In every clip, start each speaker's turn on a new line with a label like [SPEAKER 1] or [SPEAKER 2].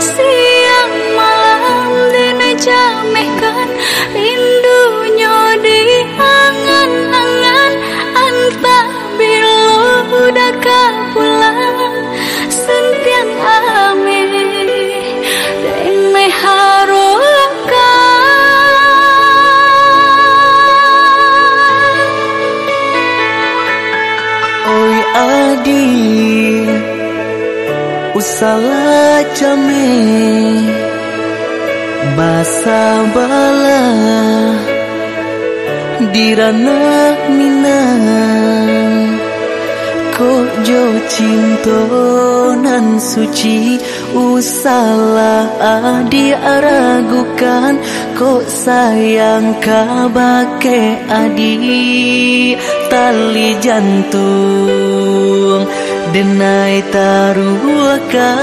[SPEAKER 1] siang malam dene jamehkan rindunya di angan-angan anta bilu udah kapulang sentian amin dene harukan
[SPEAKER 2] Oi adi. Usala jame Basa bala Dirana minang. Jo cinta nan suci Usalah adi aragukan. Kok sayang kabake adi Tali jantung Denai taruhkan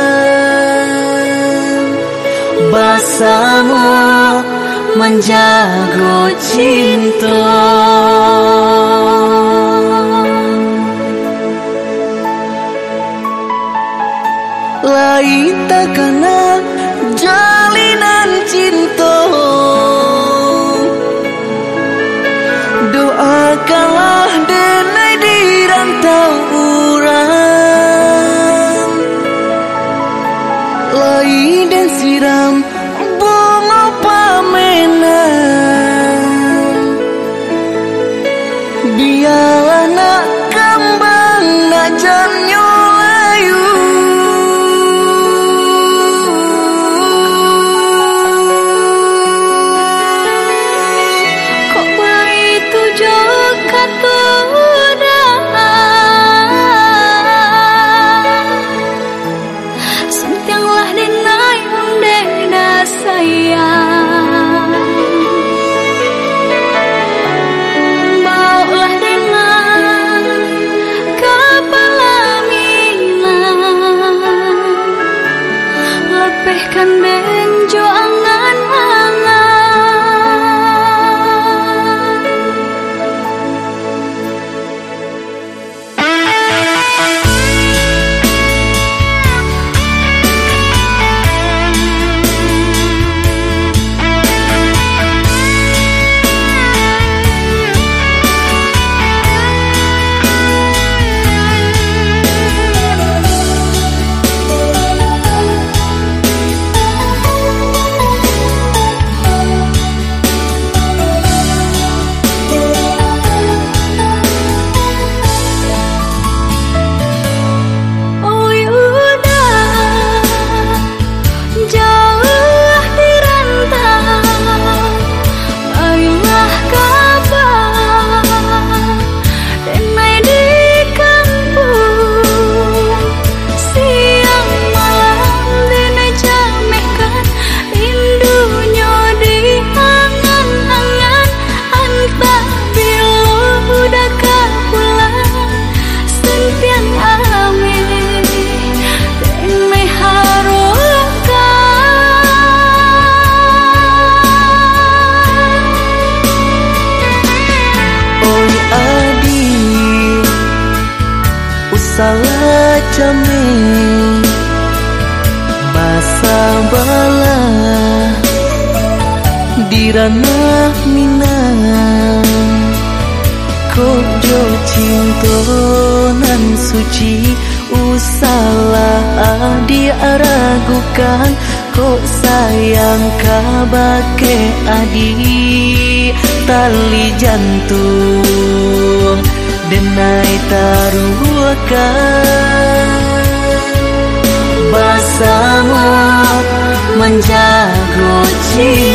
[SPEAKER 2] Basamu menjago cinta. Lain tak jalinan cinta Biarlah nak kembang nak jamnya salah jame Basa bala Dirana minang. Kojo cinta nan suci Usalah adi aragukan. Kok sayang kabake adi Tali jantung denai taruhkan Basamu menjago cinta